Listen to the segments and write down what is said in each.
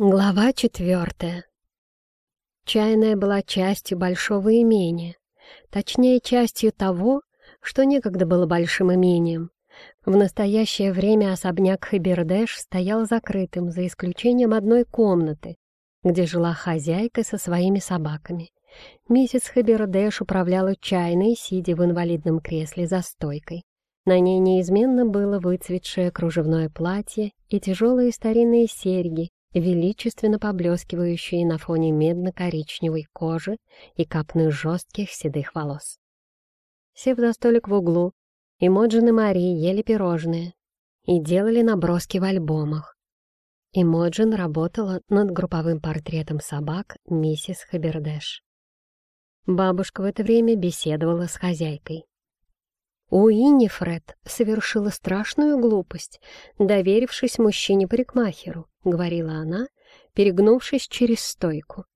Глава четвертая. Чайная была частью большого имения, точнее, частью того, что некогда было большим имением. В настоящее время особняк Хабердеш стоял закрытым, за исключением одной комнаты, где жила хозяйка со своими собаками. Миссис Хабердеш управляла чайной, сидя в инвалидном кресле за стойкой. На ней неизменно было выцветшее кружевное платье и тяжелые старинные серьги, величественно поблескивающие на фоне медно-коричневой кожи и капны жестких седых волос. Сев за столик в углу, Имоджин и Мари ели пирожные и делали наброски в альбомах. Имоджин работала над групповым портретом собак миссис Хабердеш. Бабушка в это время беседовала с хозяйкой. Уиннифред совершила страшную глупость, доверившись мужчине-парикмахеру, — говорила она, перегнувшись через стойку.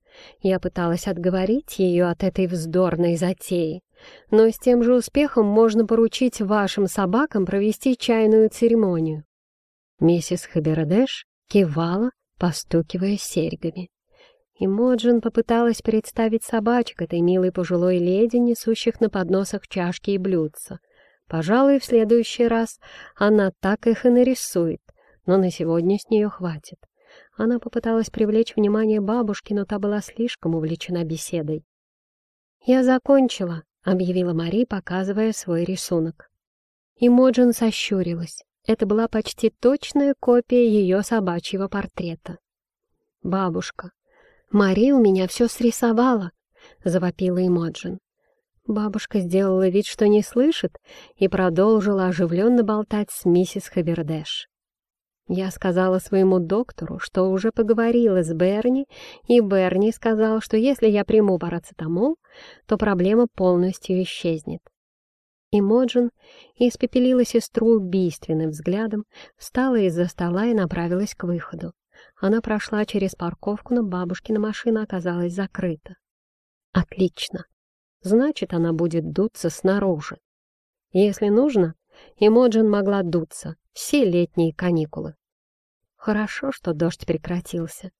Я пыталась отговорить ее от этой вздорной затеи, но с тем же успехом можно поручить вашим собакам провести чайную церемонию. Миссис Хабердеш кивала, постукивая серьгами. И Моджин попыталась представить собачек этой милой пожилой леди, несущих на подносах чашки и блюдца — Пожалуй, в следующий раз она так их и нарисует, но на сегодня с нее хватит. Она попыталась привлечь внимание бабушки, но та была слишком увлечена беседой. «Я закончила», — объявила Мари, показывая свой рисунок. И Моджин сощурилась. Это была почти точная копия ее собачьего портрета. «Бабушка, Мари у меня все срисовала», — завопила Эмоджин. Бабушка сделала вид, что не слышит, и продолжила оживленно болтать с миссис Хавердеш. Я сказала своему доктору, что уже поговорила с Берни, и Берни сказал, что если я приму парацетамол, то проблема полностью исчезнет. И Моджин испепелила сестру убийственным взглядом, встала из-за стола и направилась к выходу. Она прошла через парковку, но бабушкина машина оказалась закрыта. Отлично значит, она будет дуться снаружи. Если нужно, Эмоджин могла дуться все летние каникулы. Хорошо, что дождь прекратился.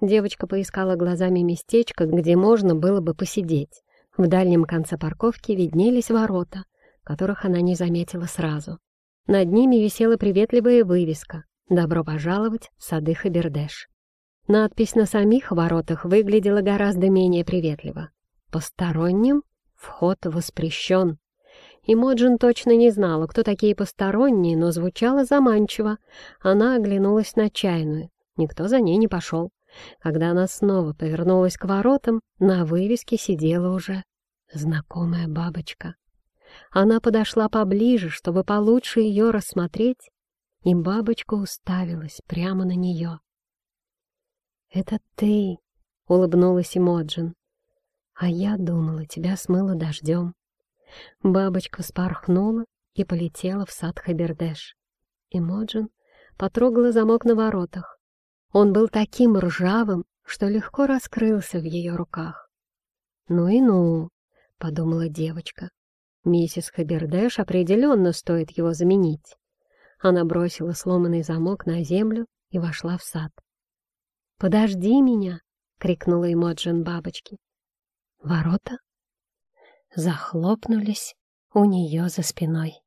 Девочка поискала глазами местечко, где можно было бы посидеть. В дальнем конце парковки виднелись ворота, которых она не заметила сразу. Над ними висела приветливая вывеска «Добро пожаловать в сады Хабердеш». Надпись на самих воротах выглядела гораздо менее приветливо. «Посторонним Вход воспрещен. И Моджин точно не знала, кто такие посторонние, но звучало заманчиво. Она оглянулась на чайную. Никто за ней не пошел. Когда она снова повернулась к воротам, на вывеске сидела уже знакомая бабочка. Она подошла поближе, чтобы получше ее рассмотреть, и бабочка уставилась прямо на нее. «Это ты!» — улыбнулась Эмоджин. А я думала, тебя смыло дождем. Бабочка вспорхнула и полетела в сад Хабердеш. Эмоджин потрогала замок на воротах. Он был таким ржавым, что легко раскрылся в ее руках. «Ну и ну», — подумала девочка. «Миссис Хабердеш определенно стоит его заменить». Она бросила сломанный замок на землю и вошла в сад. «Подожди меня!» — крикнула Эмоджин бабочке. Ворота захлопнулись у нее за спиной.